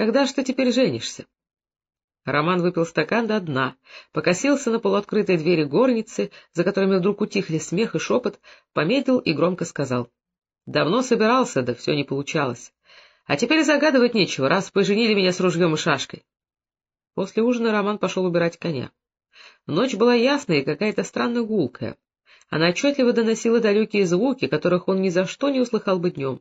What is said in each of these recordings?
Когда ж ты теперь женишься? Роман выпил стакан до дна, покосился на полуоткрытой двери горницы, за которыми вдруг утихли смех и шепот, помедлил и громко сказал. — Давно собирался, да все не получалось. А теперь загадывать нечего, раз поженили меня с ружьем и шашкой. После ужина Роман пошел убирать коня. Ночь была ясная и какая-то странно гулкая. Она отчетливо доносила далекие звуки, которых он ни за что не услыхал бы днем.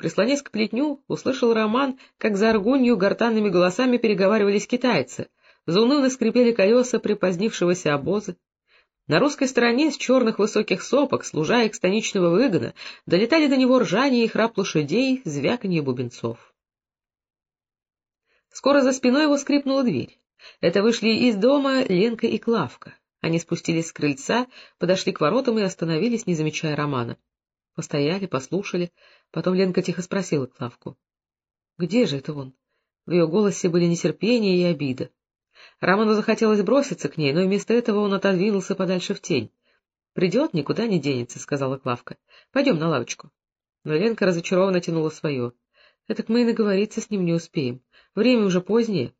Прислонясь к плетню, услышал Роман, как за аргунью гортанными голосами переговаривались китайцы, заунывно скрипели колеса припозднившегося обоза. На русской стороне с черных высоких сопок, служа их станичного выгона, долетали до него ржание и храп лошадей, звяканье бубенцов. Скоро за спиной его скрипнула дверь. Это вышли из дома Ленка и Клавка. Они спустились с крыльца, подошли к воротам и остановились, не замечая Романа. Постояли, послушали. Потом Ленка тихо спросила Клавку. — Где же это он? В ее голосе были нетерпение и обида. Роману захотелось броситься к ней, но вместо этого он отодвинулся подальше в тень. — Придет, никуда не денется, — сказала Клавка. — Пойдем на лавочку. Но Ленка разочарованно тянула свое. — Этак мы и наговориться с ним не успеем. Время уже позднее.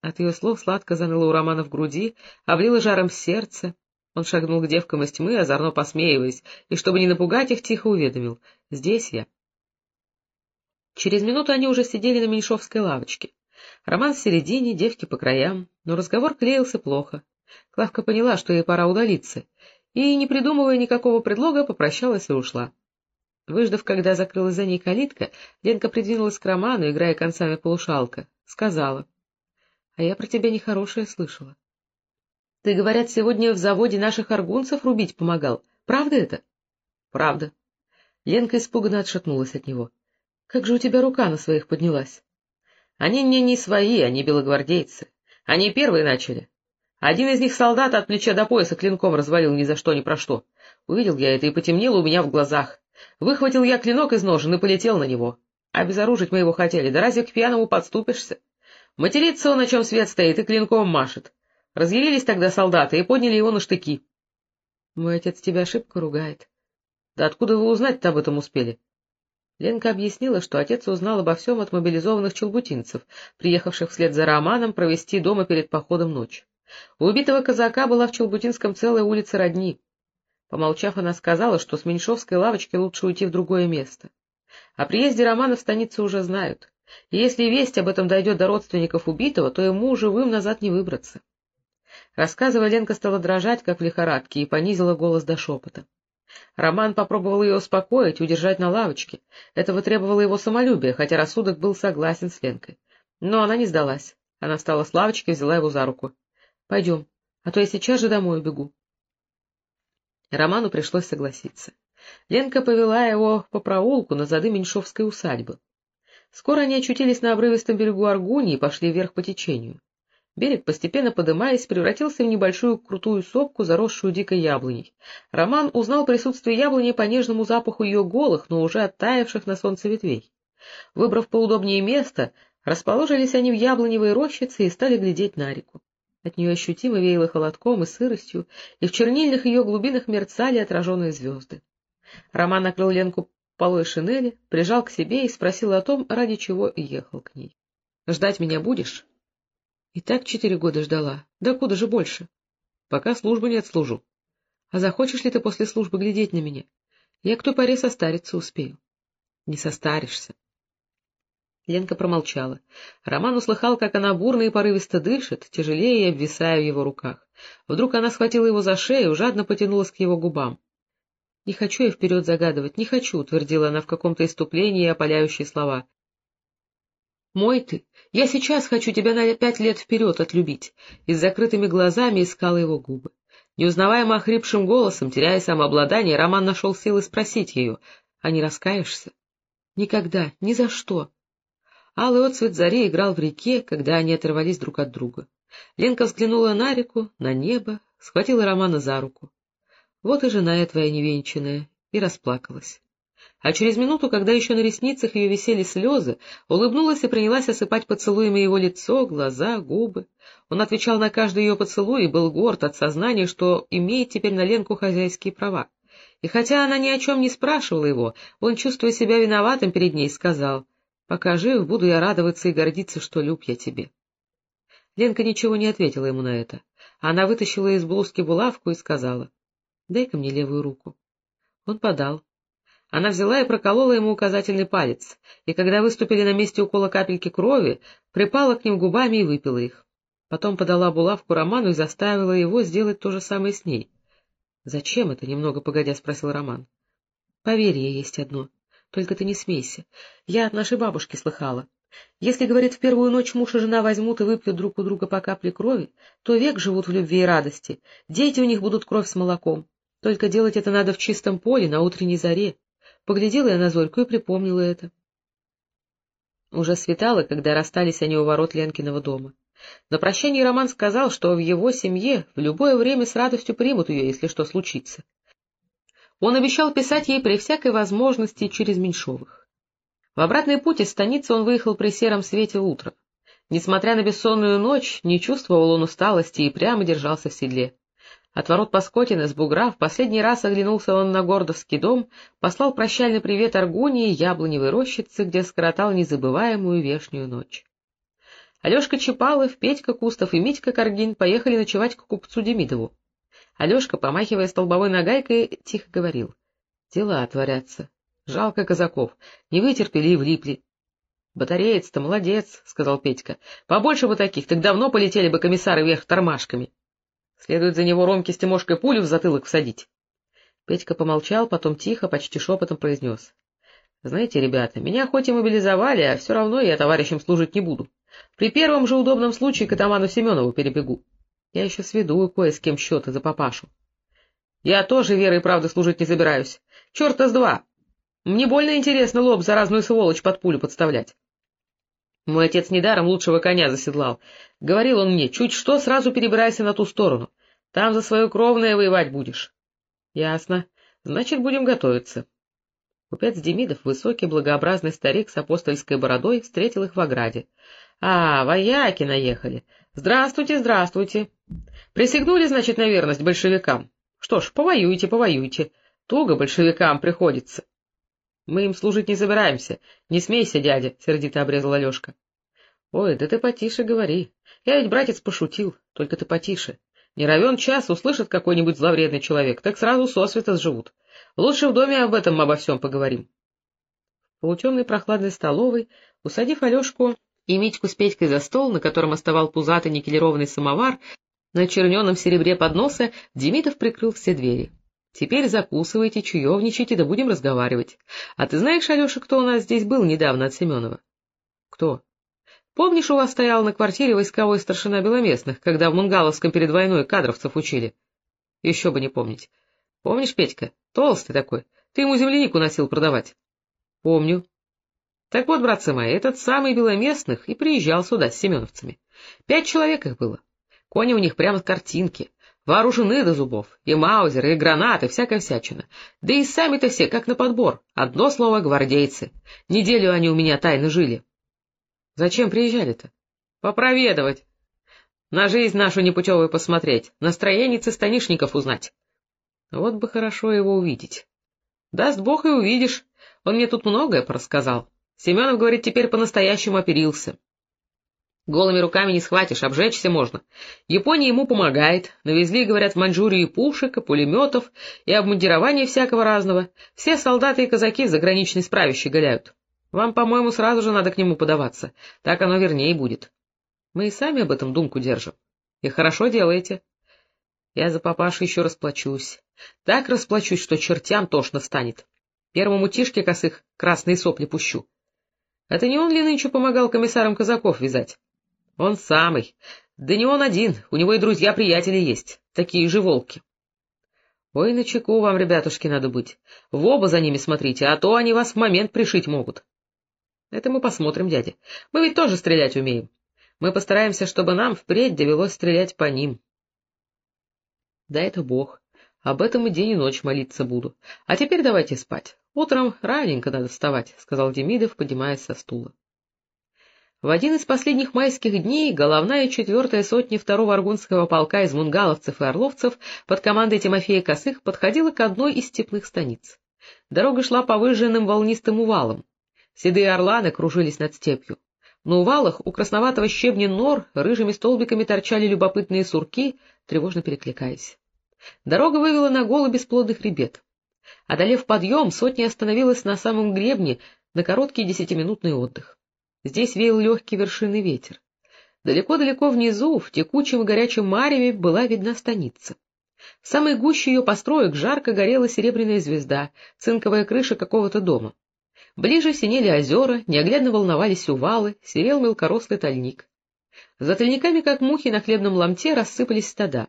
От ее слов сладко заныло у Романа в груди, облило жаром сердце. Он шагнул к девкам из тьмы, озорно посмеиваясь, и, чтобы не напугать их, тихо уведомил. — Здесь я. Через минуту они уже сидели на меньшовской лавочке. Роман в середине, девки по краям, но разговор клеился плохо. Клавка поняла, что ей пора удалиться, и, не придумывая никакого предлога, попрощалась и ушла. Выждав, когда закрылась за ней калитка, Ленка придвинулась к Роману, играя концами полушалка. Сказала. — А я про тебя нехорошее слышала. — Ты, говорят, сегодня в заводе наших аргунцев рубить помогал. Правда это? — Правда. Ленка испуганно отшатнулась от него. — Как же у тебя рука на своих поднялась? — Они мне не свои, они белогвардейцы. Они первые начали. Один из них солдата от плеча до пояса клинком развалил ни за что, ни про что. Увидел я это и потемнело у меня в глазах. Выхватил я клинок из ножен и полетел на него. Обезоружить мы его хотели, да разве к пьяному подступишься? Матерится он, на чем свет стоит, и клинком машет. Разъярились тогда солдаты и подняли его на штыки. — Мой отец тебя ошибку ругает. — Да откуда вы узнать-то об этом успели? Ленка объяснила, что отец узнал обо всем от мобилизованных челбутинцев, приехавших вслед за Романом провести дома перед походом ночь. У убитого казака была в Челбутинском целая улица родни. Помолчав, она сказала, что с Меньшовской лавочки лучше уйти в другое место. О приезде Романа в станицу уже знают, и если весть об этом дойдет до родственников убитого, то ему живым назад не выбраться. Рассказывая, Ленка стала дрожать, как в лихорадке, и понизила голос до шепота. Роман попробовал ее успокоить, удержать на лавочке. Этого требовало его самолюбие, хотя рассудок был согласен с Ленкой. Но она не сдалась. Она встала с лавочки и взяла его за руку. — Пойдем, а то я сейчас же домой убегу. Роману пришлось согласиться. Ленка повела его по проулку на зады Меньшовской усадьбы. Скоро они очутились на обрывистом берегу Аргунии и пошли вверх по течению. Берег, постепенно подымаясь, превратился в небольшую крутую сопку, заросшую дикой яблоней. Роман узнал присутствие яблони по нежному запаху ее голых, но уже оттаивших на солнце ветвей. Выбрав поудобнее место, расположились они в яблоневой рощице и стали глядеть на реку. От нее ощутимо веяло холодком и сыростью, и в чернильных ее глубинах мерцали отраженные звезды. Роман накрыл Ленку полой шинели, прижал к себе и спросил о том, ради чего ехал к ней. — Ждать меня будешь? — И так четыре года ждала. Да куда же больше? — Пока службы не отслужу. — А захочешь ли ты после службы глядеть на меня? Я к той состариться успею. — Не состаришься. Ленка промолчала. Роман услыхал, как она бурно и порывисто дышит, тяжелее и обвисая в его руках. Вдруг она схватила его за шею, жадно потянулась к его губам. — Не хочу я вперед загадывать, не хочу, — твердила она в каком-то иступлении опаляющие слова. — Мой ты, я сейчас хочу тебя на пять лет вперед отлюбить. И с закрытыми глазами искала его губы. Неузнаваемо охрипшим голосом, теряя самообладание, Роман нашел силы спросить ее, а не раскаешься? — Никогда, ни за что. Алый отцвет зари играл в реке, когда они оторвались друг от друга. Ленка взглянула на реку, на небо, схватила Романа за руку. Вот и жена твоя невенчанная, и расплакалась. А через минуту, когда еще на ресницах ее висели слезы, улыбнулась и принялась осыпать поцелуями его лицо, глаза, губы. Он отвечал на каждый ее поцелуй и был горд от сознания, что имеет теперь на Ленку хозяйские права. И хотя она ни о чем не спрашивала его, он, чувствуя себя виноватым перед ней, сказал, Пока жив, буду я радоваться и гордиться, что люб я тебе. Ленка ничего не ответила ему на это. Она вытащила из блузки булавку и сказала, — Дай-ка мне левую руку. Он подал. Она взяла и проколола ему указательный палец, и когда выступили на месте укола капельки крови, припала к ним губами и выпила их. Потом подала булавку Роману и заставила его сделать то же самое с ней. — Зачем это? — немного погодя спросил Роман. — Поверье есть одно. Только ты не смейся. Я от нашей бабушки слыхала. Если, говорит, в первую ночь муж и жена возьмут и выпьют друг у друга по капле крови, то век живут в любви и радости. Дети у них будут кровь с молоком. Только делать это надо в чистом поле, на утренней заре. Поглядела я на Зорьку и припомнила это. Уже светало, когда расстались они у ворот Ленкиного дома. На прощании Роман сказал, что в его семье в любое время с радостью примут ее, если что случится. Он обещал писать ей при всякой возможности через Меньшовых. В обратный путь из станицы он выехал при сером свете утром. Несмотря на бессонную ночь, не чувствовал он усталости и прямо держался в седле. От ворот Паскотина с бугра в последний раз оглянулся он на Гордовский дом, послал прощальный привет Аргунии, яблоневой рощице, где скоротал незабываемую вешнюю ночь. Алешка Чапалов, Петька Кустов и Митька Каргин поехали ночевать к купцу Демидову. Алешка, помахивая столбовой нагайкой, тихо говорил. — Дела творятся. Жалко казаков. Не вытерпели и влипли. — Батареец-то молодец, — сказал Петька. — Побольше бы таких, так давно полетели бы комиссары вверх тормашками. Следует за него Ромке с Тимошкой пулю в затылок всадить. Петька помолчал, потом тихо, почти шепотом произнес. — Знаете, ребята, меня хоть и мобилизовали, а все равно я товарищем служить не буду. При первом же удобном случае к атаману Семенову перебегу. Я еще сведу кое с кем счеты за папашу. Я тоже верой и правдой служить не собираюсь. Черта с два. Мне больно интересно лоб за разную сволочь под пулю подставлять. Мой отец недаром лучшего коня заседлал. Говорил он мне, чуть что, сразу перебирайся на ту сторону. Там за свое кровное воевать будешь. — Ясно. Значит, будем готовиться. Купец Демидов, высокий, благообразный старик с апостольской бородой, встретил их в ограде. — А, вояки наехали. Здравствуйте, здравствуйте. Присягнули, значит, на верность большевикам. Что ж, повоюйте, повоюйте. Туго большевикам приходится. — Мы им служить не собираемся. Не смейся, дядя, — сердито обрезал Алешка. — Ой, да ты потише говори. Я ведь, братец, пошутил, только ты потише. Не равен час услышит какой-нибудь зловредный человек, так сразу сосвета сживут. Лучше в доме об этом обо всем поговорим. В полутемной прохладной столовой, усадив Алешку и Митьку с Петькой за стол, на котором оставал пузатый никелированный самовар, на черненом серебре подноса Демидов прикрыл все двери. Теперь закусывайте, чаевничайте, да будем разговаривать. А ты знаешь, Алеша, кто у нас здесь был недавно от Семенова? — Кто? — Помнишь, у вас стоял на квартире войсковой старшина Беломестных, когда в Мунгаловском перед войной кадровцев учили? — Еще бы не помнить. — Помнишь, Петька? Толстый такой. Ты ему землянику носил продавать. — Помню. — Так вот, братцы мои, этот самый Беломестных и приезжал сюда с семеновцами. Пять человек их было. Кони у них прямо картинки. Вооружены до зубов, и маузеры, и гранаты, всякая всячина. Да и сами-то все, как на подбор, одно слово — гвардейцы. Неделю они у меня тайно жили. — Зачем приезжали-то? — Попроведывать. На жизнь нашу непутевую посмотреть, настроение станишников узнать. Вот бы хорошо его увидеть. Даст бог и увидишь. Он мне тут многое порассказал. Семенов, говорит, теперь по-настоящему оперился. Голыми руками не схватишь, обжечься можно. Япония ему помогает. Навезли, говорят, в Маньчжурию и пушек, и пулеметов, и обмундирования всякого разного. Все солдаты и казаки в заграничной справе щеголяют. Вам, по-моему, сразу же надо к нему подаваться. Так оно вернее будет. Мы и сами об этом думку держим. И хорошо делаете. Я за папашу еще расплачусь. Так расплачусь, что чертям тошно станет. Первому тишке косых красные сопли пущу. Это не он ли нынче помогал комиссарам казаков вязать? — Он самый. Да не он один, у него и друзья-приятели есть, такие же волки. — Ой, начеку вам, ребятушки, надо быть. В оба за ними смотрите, а то они вас в момент пришить могут. — Это мы посмотрим, дядя. Мы ведь тоже стрелять умеем. Мы постараемся, чтобы нам впредь довелось стрелять по ним. — Да это бог. Об этом и день и ночь молиться буду. А теперь давайте спать. Утром раненько надо вставать, — сказал Демидов, поднимаясь со стула. В один из последних майских дней головная четвертая сотня второго аргунского полка из мунгаловцев и орловцев под командой Тимофея Косых подходила к одной из степных станиц. Дорога шла по выжженным волнистым увалам. Седые орланы кружились над степью. На увалах у красноватого щебня нор рыжими столбиками торчали любопытные сурки, тревожно перекликаясь. Дорога вывела на голый бесплодный хребет. Одолев подъем, сотня остановилась на самом гребне на короткий десятиминутный отдых. Здесь веял легкий вершинный ветер. Далеко-далеко внизу, в текучем и горячем мареве, была видна станица. В самой гуще ее построек жарко горела серебряная звезда, цинковая крыша какого-то дома. Ближе синели озера, неоглядно волновались увалы, серел мелкорослый тальник. За тальниками, как мухи на хлебном ломте, рассыпались стада.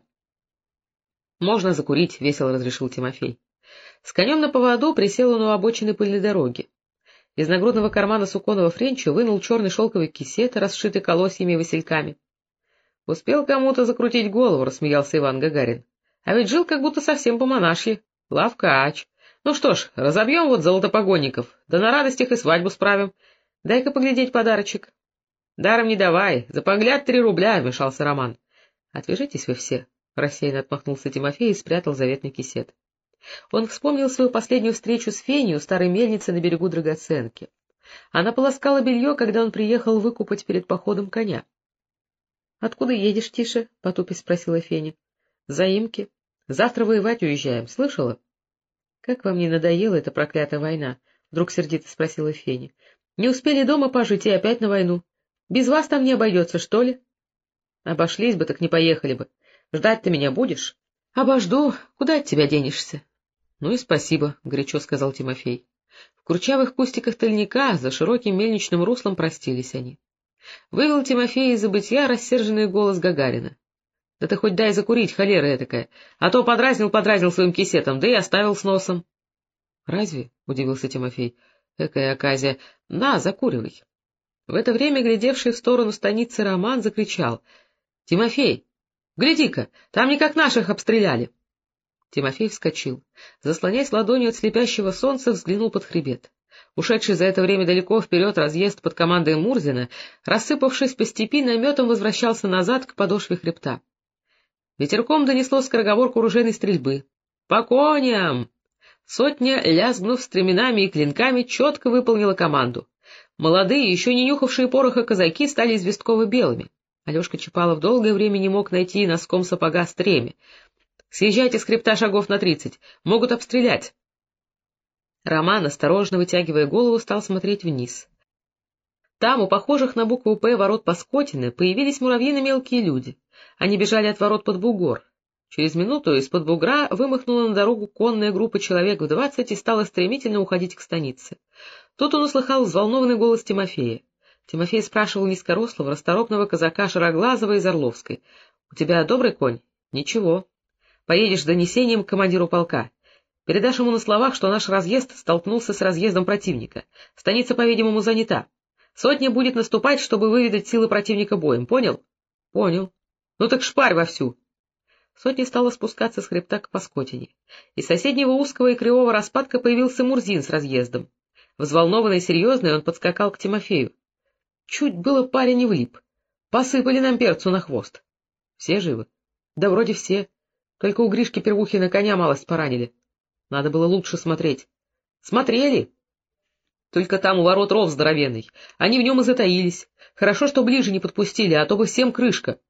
— Можно закурить, — весело разрешил Тимофей. С конем на поводу присел он у обочины пыльной дороги. Из нагрудного кармана суконного френча вынул черный шелковый кисет, расшитый колосьями и васильками. — Успел кому-то закрутить голову, — рассмеялся Иван Гагарин. — А ведь жил как будто совсем по-монашьи. Лавкач. Ну что ж, разобьем вот золотопогонников, да на радостях и свадьбу справим. Дай-ка поглядеть подарочек. — Даром не давай, за погляд три рубля, — вмешался Роман. — Отвяжитесь вы все, — рассеянно отмахнулся Тимофей и спрятал заветный кисет. Он вспомнил свою последнюю встречу с Феней у старой мельницы на берегу Драгоценки. Она полоскала белье, когда он приехал выкупать перед походом коня. — Откуда едешь, Тише? — потупись спросила Феня. — Заимки. Завтра воевать уезжаем, слышала? — Как вам не надоела эта проклятая война? — вдруг сердито спросила Феня. — Не успели дома пожить и опять на войну. Без вас там не обойдется, что ли? — Обошлись бы, так не поехали бы. Ждать ты меня будешь? — Обожду. Куда от тебя денешься? — Ну и спасибо, — горячо сказал Тимофей. В курчавых кустиках тальника за широким мельничным руслом простились они. Вывел Тимофей из забытья рассерженный голос Гагарина. — Да ты хоть дай закурить, холера этакая, а то подразнил-подразнил своим кисетом, да и оставил с носом. — Разве? — удивился Тимофей. — Какая оказия! На, закуривай. В это время глядевший в сторону станицы Роман закричал. — Тимофей, гляди-ка, там не как наших обстреляли. Тимофей вскочил. Заслоняясь ладонью от слепящего солнца, взглянул под хребет. Ушедший за это время далеко вперед разъезд под командой Мурзина, рассыпавшись по степи, наметом возвращался назад к подошве хребта. Ветерком донесло скороговорку оружейной стрельбы. «По коням!» Сотня, лязгнув стременами и клинками, четко выполнила команду. Молодые, еще не нюхавшие пороха казаки стали известково-белыми. Алешка Чапалов долгое время не мог найти носком сапога стремя. Съезжайте с хребта шагов на тридцать. Могут обстрелять. Роман, осторожно вытягивая голову, стал смотреть вниз. Там, у похожих на букву «П» ворот Паскотины, появились муравьино мелкие люди. Они бежали от ворот под бугор. Через минуту из-под бугра вымахнула на дорогу конная группа человек в двадцать и стала стремительно уходить к станице. Тут он услыхал взволнованный голос Тимофея. Тимофей спрашивал низкорослого, расторопного казака Шароглазова из Орловской. — У тебя добрый конь? — Ничего. Поедешь с донесением к командиру полка. Передашь ему на словах, что наш разъезд столкнулся с разъездом противника. Станица, по-видимому, занята. Сотня будет наступать, чтобы выведать силы противника боем. Понял? — Понял. — Ну так шпарь вовсю. Сотня стала спускаться с хребта к Паскотине. Из соседнего узкого и кривого распадка появился Мурзин с разъездом. Взволнованный и серьезный он подскакал к Тимофею. Чуть было парень не влип. Посыпали нам перцу на хвост. Все живы? Да вроде все. Только у Гришки Первухина коня малость поранили. Надо было лучше смотреть. Смотрели. Только там у ворот ров здоровенный. Они в нем и затаились. Хорошо, что ближе не подпустили, а то бы всем крышка.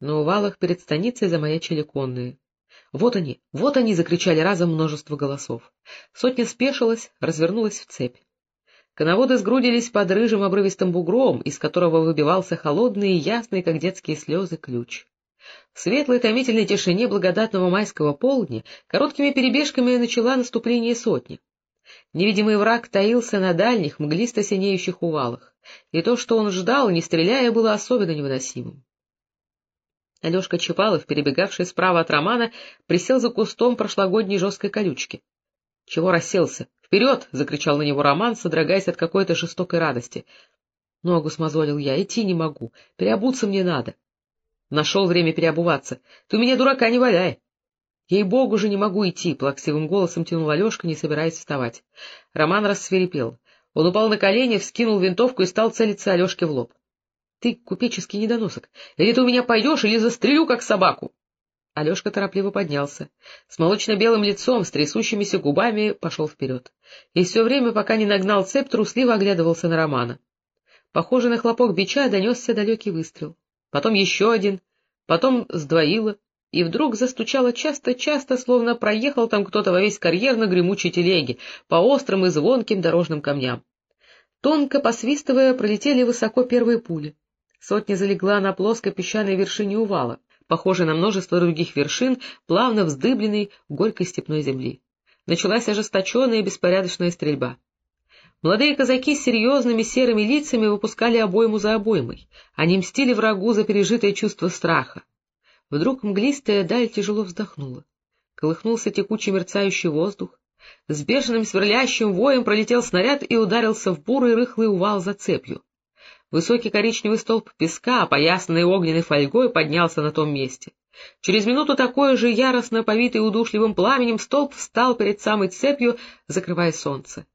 На увалах перед станицей замаячили конные. «Вот они! Вот они!» — закричали разом множество голосов. Сотня спешилась, развернулась в цепь. Коноводы сгрудились под рыжим обрывистым бугром, из которого выбивался холодный и ясный, как детские слезы, ключ. В светлой томительной тишине благодатного майского полдня короткими перебежками начала наступление сотни. Невидимый враг таился на дальних, мглисто-синеющих увалах, и то, что он ждал, не стреляя, было особенно невыносимым. Алешка Чапалов, перебегавший справа от Романа, присел за кустом прошлогодней жесткой колючки. — Чего расселся? Вперед! — закричал на него Роман, содрогаясь от какой-то жестокой радости. — Ногу смазолил я, идти не могу, переобуться мне надо. — Нашел время переобуваться. Ты у меня дурака не валяй. Ей-богу же не могу идти, — плаксивым голосом тянул Алешка, не собираясь вставать. Роман рассверепел. Он упал на колени, вскинул винтовку и стал целиться Алешке в лоб. — Ты купеческий недоносок. Или ты у меня пойдешь, или застрелю, как собаку. Алешка торопливо поднялся. С молочно-белым лицом, с трясущимися губами пошел вперед. И все время, пока не нагнал цепь, трусливо оглядывался на Романа. Похоже на хлопок бича донесся далекий выстрел. Потом еще один, потом сдвоило, и вдруг застучало часто-часто, словно проехал там кто-то во весь карьер на гремучей телеге, по острым и звонким дорожным камням. Тонко посвистывая, пролетели высоко первые пули. Сотня залегла на плоской песчаной вершине увала похожей на множество других вершин, плавно вздыбленной горькой степной земли. Началась ожесточенная и беспорядочная стрельба. Молодые казаки с серьезными серыми лицами выпускали обойму за обоймой. Они мстили врагу за пережитое чувство страха. Вдруг мглистая даль тяжело вздохнула. Колыхнулся текучий мерцающий воздух. С бешеным сверлящим воем пролетел снаряд и ударился в бурый рыхлый увал за цепью. Высокий коричневый столб песка, опоясанный огненной фольгой, поднялся на том месте. Через минуту такой же яростно повитый удушливым пламенем столб встал перед самой цепью, закрывая солнце.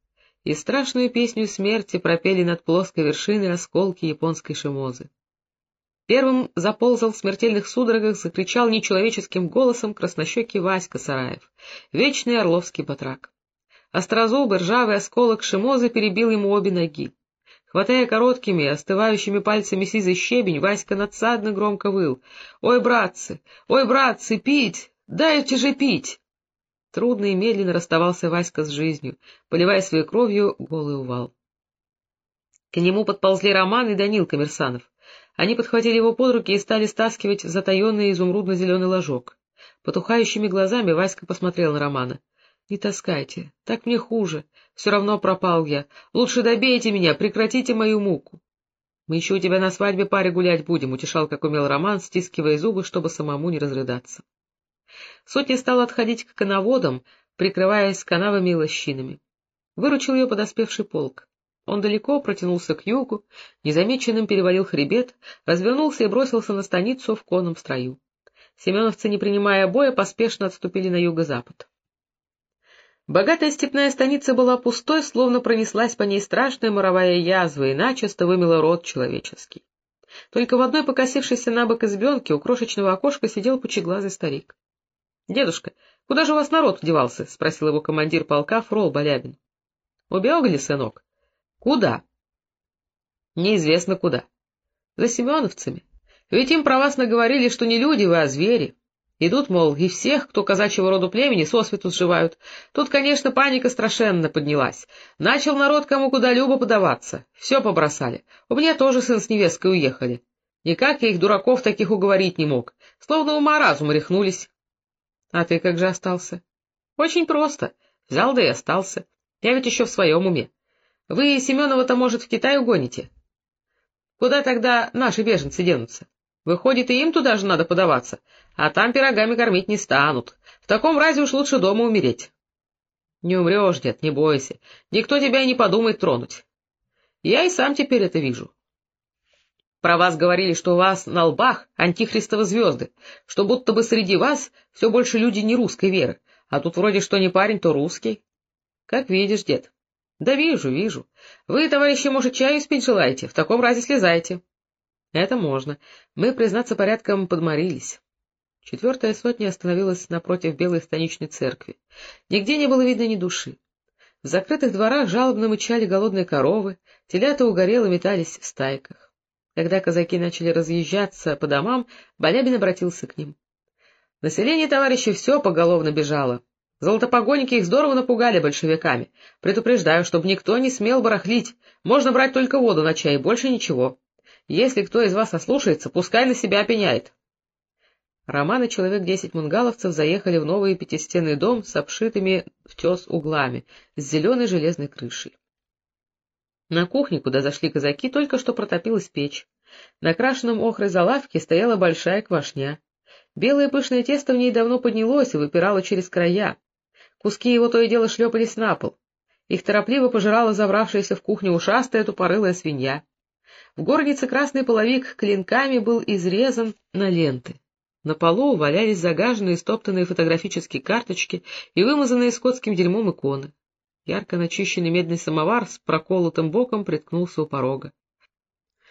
И страшную песню смерти пропели над плоской вершиной осколки японской шимозы. Первым заползал в смертельных судорогах, закричал нечеловеческим голосом краснощекий Васька Сараев, вечный орловский батрак. Острозубый ржавый осколок шимозы перебил ему обе ноги. Хватая короткими, остывающими пальцами сизый щебень, Васька надсадно громко выл. — Ой, братцы! Ой, братцы, пить! Дайте же пить! Трудно и медленно расставался Васька с жизнью, поливая своей кровью голый увал. К нему подползли Роман и Данил Коммерсанов. Они подхватили его под руки и стали стаскивать в затаенный изумрудно-зеленый ложок. Потухающими глазами Васька посмотрел на Романа. Не таскайте, так мне хуже. Все равно пропал я. Лучше добейте меня, прекратите мою муку. Мы еще у тебя на свадьбе паре гулять будем, — утешал, как умел Роман, стискивая зубы, чтобы самому не разрыдаться. Сотня стала отходить к коноводам, прикрываясь канавами и лощинами. Выручил ее подоспевший полк. Он далеко протянулся к югу, незамеченным перевалил хребет, развернулся и бросился на станицу в конном строю. Семеновцы, не принимая боя, поспешно отступили на юго-запад. Богатая степная станица была пустой, словно пронеслась по ней страшная моровая язва и начисто вымела род человеческий. Только в одной покосившейся на бок избенке у крошечного окошка сидел пучеглазый старик. — Дедушка, куда же у вас народ девался? — спросил его командир полка Фрол Балябин. — Убегали, сынок? — Куда? — Неизвестно куда. — За семеновцами. Ведь им про вас наговорили, что не люди вы, а звери. Идут, мол, и всех, кто казачьего роду племени, сосвету сживают. Тут, конечно, паника страшенно поднялась. Начал народ кому куда любо подаваться. Все побросали. У меня тоже сын с невесткой уехали. Никак я их, дураков, таких уговорить не мог. Словно ума разум рехнулись. А ты как же остался? Очень просто. Взял да и остался. Я ведь еще в своем уме. Вы Семенова-то, может, в Китай угоните? Куда тогда наши беженцы денутся? Выходит, и им туда же надо подаваться, а там пирогами кормить не станут. В таком разе уж лучше дома умереть. Не умрешь, дед, не бойся. Никто тебя и не подумает тронуть. Я и сам теперь это вижу. Про вас говорили, что у вас на лбах антихристовы звезды, что будто бы среди вас все больше люди не русской веры, а тут вроде что не парень, то русский. Как видишь, дед. Да вижу, вижу. Вы, товарищи, может, чаю спить желаете? В таком разе слезайте. Это можно. Мы, признаться, порядком подморились. Четвертая сотня остановилась напротив белой станичной церкви. Нигде не было видно ни души. В закрытых дворах жалобно мычали голодные коровы, телята угорело метались в стайках. Когда казаки начали разъезжаться по домам, Балябин обратился к ним. Население, товарищи, все поголовно бежало. Золотопогонники их здорово напугали большевиками. Предупреждаю, чтобы никто не смел барахлить. Можно брать только воду на чай, больше ничего. Если кто из вас ослушается, пускай на себя пеняет. Роман и человек десять мунгаловцев заехали в новый пятистенный дом с обшитыми в тес углами, с зеленой железной крышей. На кухне, куда зашли казаки, только что протопилась печь. На крашенном охрой залавке стояла большая квашня. Белое пышное тесто в ней давно поднялось и выпирало через края. Куски его то и дело шлепались на пол. Их торопливо пожирала завравшаяся в кухню ушастая тупорылая свинья. В горнице красный половик клинками был изрезан на ленты. На полу валялись загаженные стоптанные фотографические карточки и вымазанные скотским дерьмом иконы. Ярко начищенный медный самовар с проколотым боком приткнулся у порога.